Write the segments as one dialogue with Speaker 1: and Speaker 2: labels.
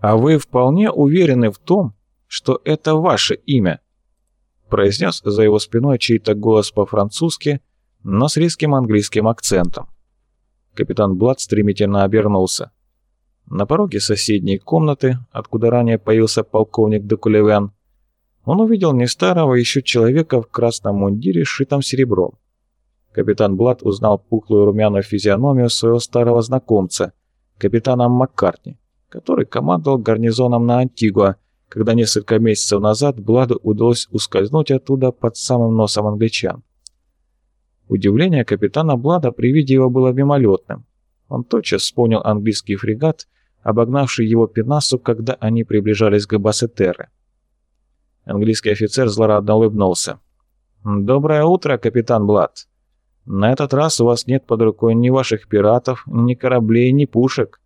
Speaker 1: «А вы вполне уверены в том, что это ваше имя?» произнес за его спиной чей-то голос по-французски, но с резким английским акцентом. Капитан Блад стремительно обернулся. На пороге соседней комнаты, откуда ранее появился полковник Декулевен, он увидел не старого еще человека в красном мундире, сшитом серебром. Капитан Блад узнал пухлую румяную физиономию своего старого знакомца, капитана Маккартни, который командовал гарнизоном на Антигуа, когда несколько месяцев назад Бладу удалось ускользнуть оттуда под самым носом англичан. Удивление капитана Блада при виде его было мимолетным. Он тотчас вспомнил английский фрегат, обогнавший его пенасу, когда они приближались к Бассетерре. Английский офицер злорадно улыбнулся. «Доброе утро, капитан Блад. На этот раз у вас нет под рукой ни ваших пиратов, ни кораблей, ни пушек.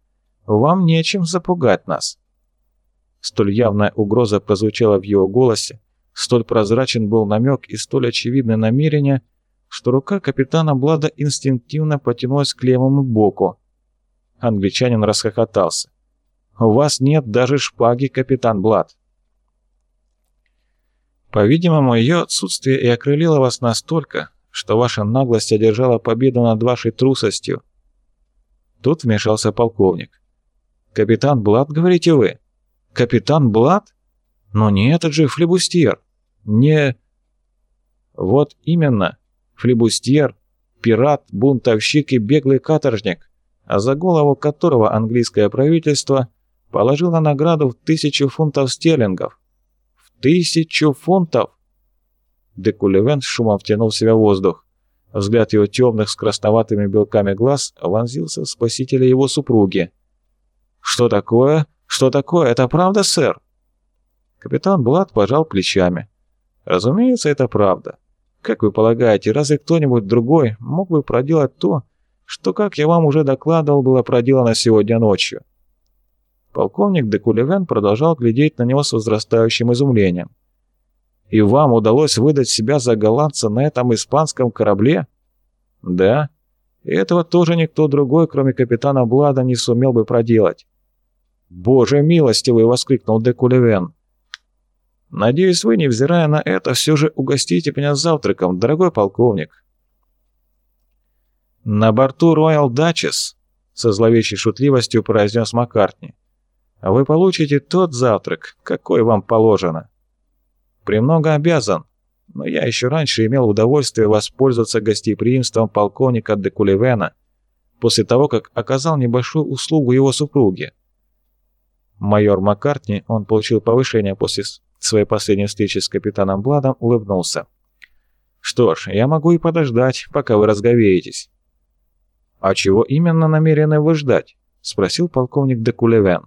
Speaker 1: Вам нечем запугать нас». Столь явная угроза прозвучала в его голосе, столь прозрачен был намек и столь очевидное намерение, что рука капитана Блада инстинктивно потянулась к левому боку. Англичанин расхохотался. «У вас нет даже шпаги, капитан Блад». По-видимому, ее отсутствие и окрылило вас настолько, что ваша наглость одержала победу над вашей трусостью. Тут вмешался полковник. «Капитан Блад, говорите вы?» Капитан Блад? Но не этот же флебустьер. Не... Вот именно. Флебустьер, пират, бунтовщик и беглый каторжник, а за голову которого английское правительство положило награду в тысячу фунтов стерлингов. В тысячу фунтов! Декулевен с шумом втянул в себя воздух. Взгляд его темных с красноватыми белками глаз вонзился в спасителя его супруги. «Что такое?» «Что такое? Это правда, сэр?» Капитан Блад пожал плечами. «Разумеется, это правда. Как вы полагаете, разве кто-нибудь другой мог бы проделать то, что, как я вам уже докладывал, было проделано сегодня ночью?» Полковник де Кулевен продолжал глядеть на него с возрастающим изумлением. «И вам удалось выдать себя за голландца на этом испанском корабле?» «Да. И этого тоже никто другой, кроме капитана Блада, не сумел бы проделать. «Боже милостивый!» — воскликнул Декулевен. «Надеюсь, вы, невзирая на это, все же угостите меня завтраком, дорогой полковник». «На борту Royal Duchess», — со зловещей шутливостью произнес Маккартни, «вы получите тот завтрак, какой вам положено». «Премного обязан, но я еще раньше имел удовольствие воспользоваться гостеприимством полковника Декулевена после того, как оказал небольшую услугу его супруге майор Маккартни, он получил повышение после своей последней встречи с капитаном Бладом, улыбнулся. «Что ж, я могу и подождать, пока вы разговеетесь». «А чего именно намерены вы ждать?» — спросил полковник де Кулевен.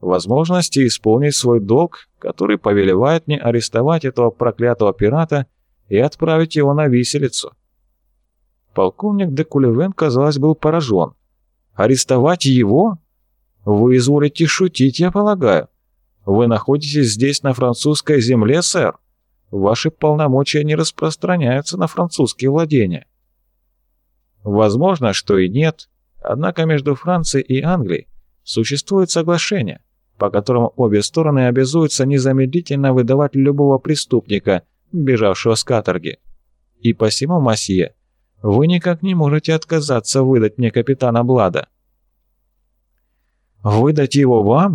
Speaker 1: «Возможности исполнить свой долг, который повелевает мне арестовать этого проклятого пирата и отправить его на виселицу». Полковник де Кулевен, казалось, был поражен. «Арестовать его? «Вы изволите шутить, я полагаю. Вы находитесь здесь, на французской земле, сэр. Ваши полномочия не распространяются на французские владения». Возможно, что и нет, однако между Францией и Англией существует соглашение, по которому обе стороны обязуются незамедлительно выдавать любого преступника, бежавшего с каторги. И посему, масье, вы никак не можете отказаться выдать мне капитана Блада. Выдать его вам?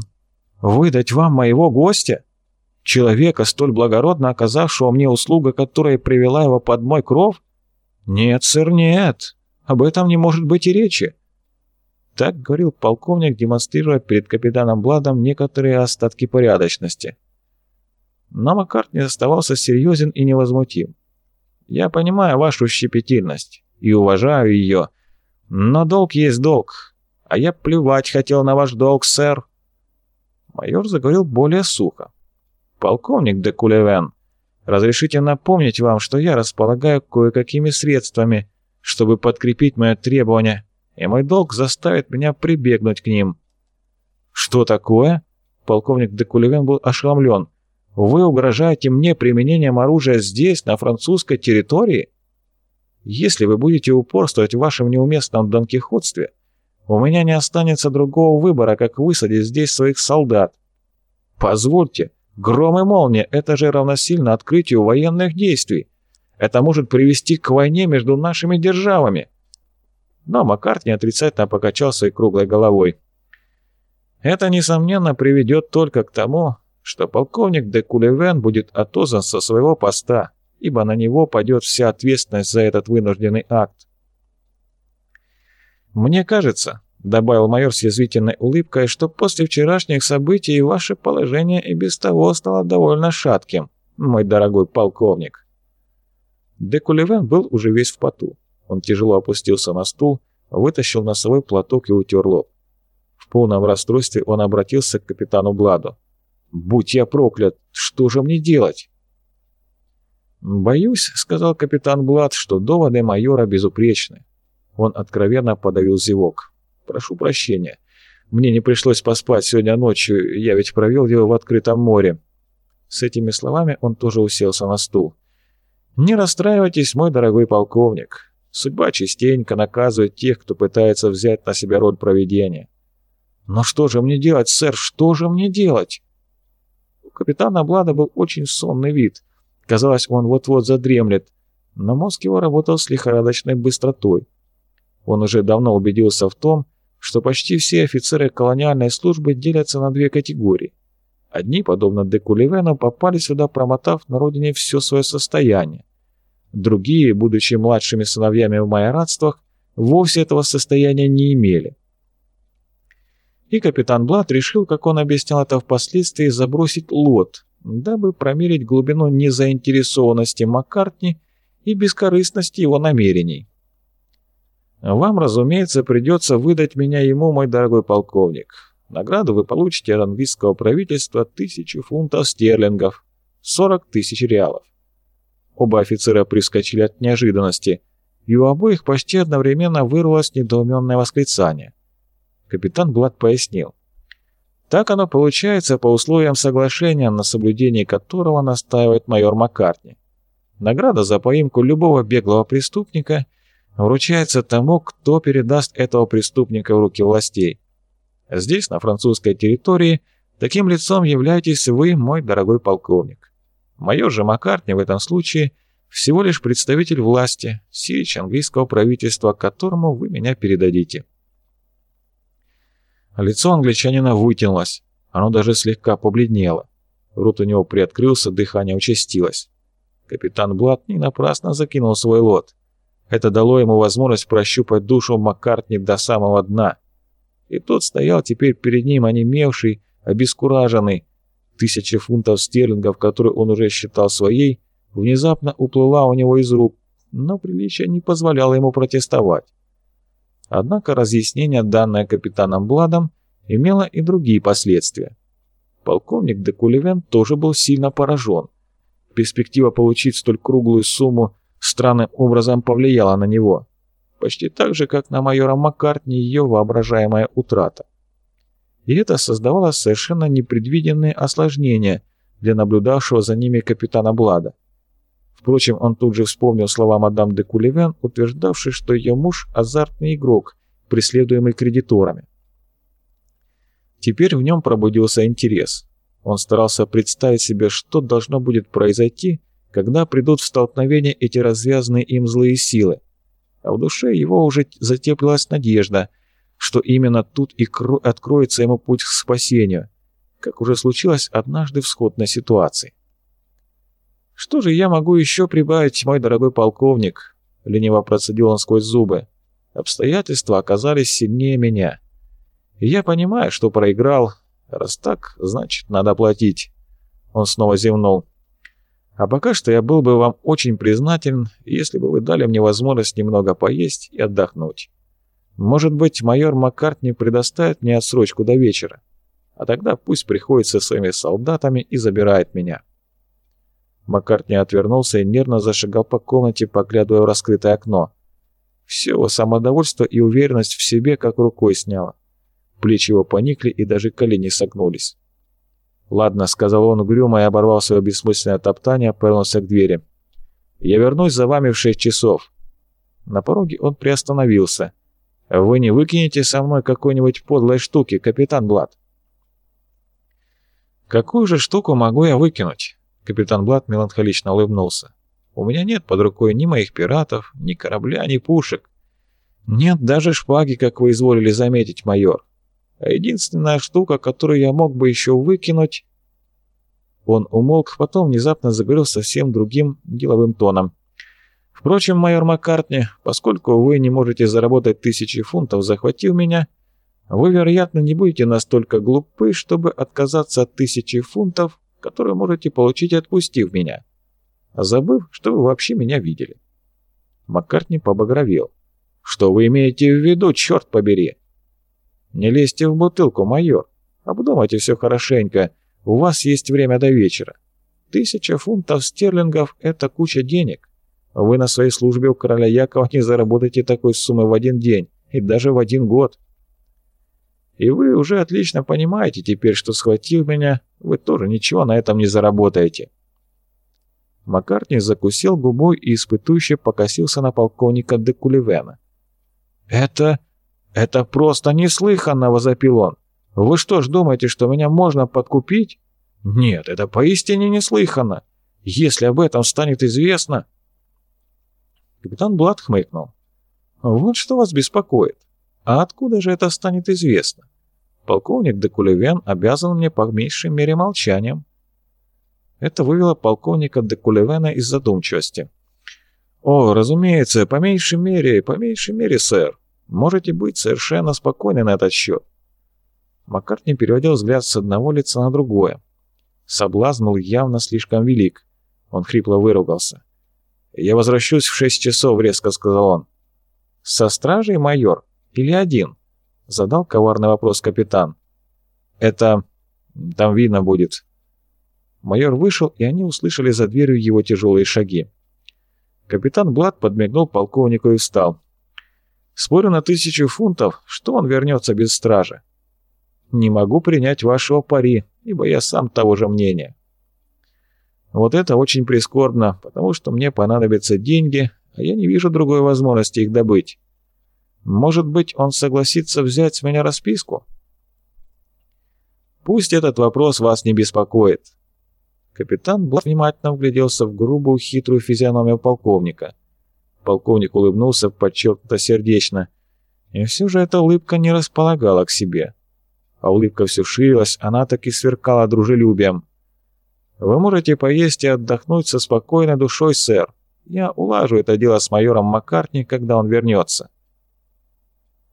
Speaker 1: Выдать вам моего гостя? Человека, столь благородно оказавшего мне услугу, которая привела его под мой кров? Нет, сэр, нет. Об этом не может быть и речи. Так говорил полковник, демонстрируя перед капитаном Бладом некоторые остатки порядочности. Но Маккарт не оставался серьезен и невозмутим. «Я понимаю вашу щепетильность и уважаю ее, но долг есть долг, а я плевать хотел на ваш долг, сэр. Майор заговорил более сухо. Полковник де Кулевен, разрешите напомнить вам, что я располагаю кое-какими средствами, чтобы подкрепить мое требование, и мой долг заставит меня прибегнуть к ним. Что такое? Полковник де Кулевен был ошеломлен. Вы угрожаете мне применением оружия здесь, на французской территории? Если вы будете упорствовать в вашем неуместном донкихотстве, У меня не останется другого выбора, как высадить здесь своих солдат. Позвольте, гром и молния — это же равносильно открытию военных действий. Это может привести к войне между нашими державами. Но Маккартни отрицательно покачал своей круглой головой. Это, несомненно, приведет только к тому, что полковник де Кулевен будет отозван со своего поста, ибо на него падет вся ответственность за этот вынужденный акт. «Мне кажется», — добавил майор с язвительной улыбкой, «что после вчерашних событий ваше положение и без того стало довольно шатким, мой дорогой полковник». Де Кулевен был уже весь в поту. Он тяжело опустился на стул, вытащил носовой платок и утер лоб. В полном расстройстве он обратился к капитану Бладу. «Будь я проклят, что же мне делать?» «Боюсь», — сказал капитан Блад, — «что доводы майора безупречны». Он откровенно подавил зевок. «Прошу прощения. Мне не пришлось поспать сегодня ночью, я ведь провел его в открытом море». С этими словами он тоже уселся на стул. «Не расстраивайтесь, мой дорогой полковник. Судьба частенько наказывает тех, кто пытается взять на себя роль провидения. Но что же мне делать, сэр, что же мне делать? У капитана Блада был очень сонный вид. Казалось, он вот-вот задремлет, но мозг его работал с лихорадочной быстротой. Он уже давно убедился в том, что почти все офицеры колониальной службы делятся на две категории. Одни, подобно Декулевену, попали сюда, промотав на родине все свое состояние. Другие, будучи младшими сыновьями в майорадствах, вовсе этого состояния не имели. И капитан Блад решил, как он объяснял это впоследствии, забросить лот, дабы промерить глубину незаинтересованности Маккартни и бескорыстности его намерений. Вам, разумеется, придется выдать меня ему, мой дорогой полковник. Награду вы получите от английского правительства тысячу фунтов стерлингов, 40 тысяч реалов. Оба офицера прискочили от неожиданности, и у обоих почти одновременно вырвалось недоуменное восклицание. Капитан Блад пояснил. Так оно получается по условиям соглашения, на соблюдении которого настаивает майор Маккартни. Награда за поимку любого беглого преступника вручается тому, кто передаст этого преступника в руки властей. Здесь, на французской территории, таким лицом являетесь вы, мой дорогой полковник. Майор же Маккартни в этом случае всего лишь представитель власти, сирич английского правительства, которому вы меня передадите. Лицо англичанина вытянулось, оно даже слегка побледнело. Рот у него приоткрылся, дыхание участилось. Капитан Блат не напрасно закинул свой лот. Это дало ему возможность прощупать душу Маккартни до самого дна. И тот стоял теперь перед ним, онемевший, обескураженный. Тысяча фунтов стерлингов, которые он уже считал своей, внезапно уплыла у него из рук, но приличие не позволяло ему протестовать. Однако разъяснение, данное капитаном Бладом, имело и другие последствия. Полковник де Кулевен тоже был сильно поражен. Перспектива получить столь круглую сумму странным образом повлияла на него. Почти так же, как на майора Маккартни ее воображаемая утрата. И это создавало совершенно непредвиденные осложнения для наблюдавшего за ними капитана Блада. Впрочем, он тут же вспомнил слова мадам де Кулевен, утверждавшей, что ее муж – азартный игрок, преследуемый кредиторами. Теперь в нем пробудился интерес. Он старался представить себе, что должно будет произойти, когда придут в столкновение эти развязанные им злые силы. А в душе его уже затеплилась надежда, что именно тут и откроется ему путь к спасению, как уже случилось однажды в сходной ситуации. «Что же я могу еще прибавить, мой дорогой полковник?» — лениво процедил он сквозь зубы. «Обстоятельства оказались сильнее меня. Я понимаю, что проиграл. Раз так, значит, надо платить». Он снова зевнул. А пока что я был бы вам очень признателен, если бы вы дали мне возможность немного поесть и отдохнуть. Может быть, майор Маккартни предоставит мне отсрочку до вечера, а тогда пусть приходит со своими солдатами и забирает меня». Маккартни отвернулся и нервно зашагал по комнате, поглядывая в раскрытое окно. Все его самодовольство и уверенность в себе как рукой сняло. Плечи его поникли и даже колени согнулись. «Ладно», — сказал он угрюмо и оборвал свое бессмысленное топтание, повернулся к двери. «Я вернусь за вами в шесть часов». На пороге он приостановился. Вы не выкинете со мной какой-нибудь подлой штуки, капитан Блад? Какую же штуку могу я выкинуть? Капитан Блад меланхолично улыбнулся. У меня нет под рукой ни моих пиратов, ни корабля, ни пушек. Нет даже шпаги, как вы изволили заметить, майор. А единственная штука, которую я мог бы еще выкинуть... Он умолк, потом внезапно заговорил совсем другим деловым тоном. Впрочем, майор Маккартни, поскольку вы не можете заработать тысячи фунтов, захватив меня, вы, вероятно, не будете настолько глупы, чтобы отказаться от тысячи фунтов, которые можете получить, отпустив меня, забыв, что вы вообще меня видели. Маккартни побагровел. «Что вы имеете в виду, черт побери?» «Не лезьте в бутылку, майор. Обдумайте все хорошенько. У вас есть время до вечера. Тысяча фунтов стерлингов — это куча денег. Вы на своей службе у короля Якова не заработаете такой суммы в один день и даже в один год. И вы уже отлично понимаете теперь, что схватив меня, вы тоже ничего на этом не заработаете. Маккартни закусил губой и испытующе покосился на полковника де Кулевена. «Это... это просто неслыханно!» — возопил он. «Вы что ж думаете, что меня можно подкупить? Нет, это поистине неслыханно. Если об этом станет известно...» Капитан Блад хмыкнул. «Вот что вас беспокоит. А откуда же это станет известно? Полковник де Кулевен обязан мне по меньшей мере молчанием». Это вывело полковника де Кулевена из задумчивости. «О, разумеется, по меньшей мере, по меньшей мере, сэр. Можете быть совершенно спокойны на этот счет». Маккартни переводил взгляд с одного лица на другое. Соблазн был явно слишком велик. Он хрипло выругался. «Я возвращусь в шесть часов», — резко сказал он. «Со стражей, майор? Или один?» — задал коварный вопрос капитан. «Это... там видно будет». Майор вышел, и они услышали за дверью его тяжелые шаги. Капитан Блад подмигнул полковнику и встал. «Спорю на тысячу фунтов, что он вернется без стражи. Не могу принять вашего пари, ибо я сам того же мнения». Вот это очень прискорбно, потому что мне понадобятся деньги, а я не вижу другой возможности их добыть. Может быть, он согласится взять с меня расписку? Пусть этот вопрос вас не беспокоит. Капитан Блад внимательно вгляделся в грубую, хитрую физиономию полковника. Полковник улыбнулся подчеркнуто сердечно. И все же эта улыбка не располагала к себе. А улыбка все ширилась, она так и сверкала дружелюбием. Вы можете поесть и отдохнуть со спокойной душой, сэр. Я улажу это дело с майором Маккартни, когда он вернется».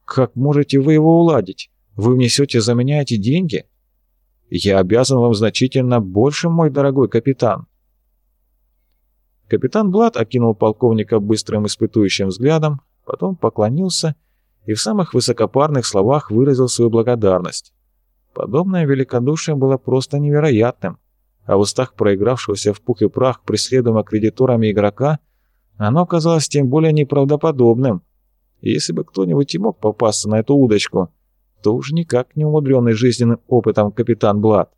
Speaker 1: «Как можете вы его уладить? Вы внесете за меня эти деньги?» «Я обязан вам значительно больше, мой дорогой капитан». Капитан Блад окинул полковника быстрым испытующим взглядом, потом поклонился и в самых высокопарных словах выразил свою благодарность. Подобное великодушие было просто невероятным а в устах проигравшегося в пух и прах преследуемого кредиторами игрока оно казалось тем более неправдоподобным. И если бы кто-нибудь и мог попасться на эту удочку, то уж никак не умудренный жизненным опытом капитан Блад.